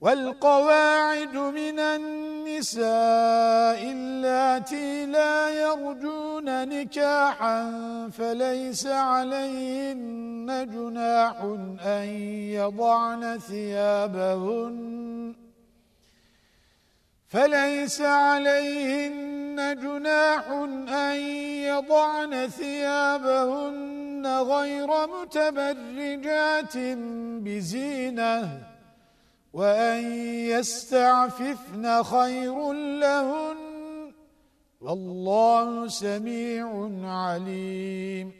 والقواعد من النساء اللاتي لا يرجون نكاحا فليس عليهن جناح أن يضعن ثيابهن فليس عليهن جناح أن يضعن ثيابهن غير متبرجات بزينة وأن يستعففن خير لهن والله سميع عليم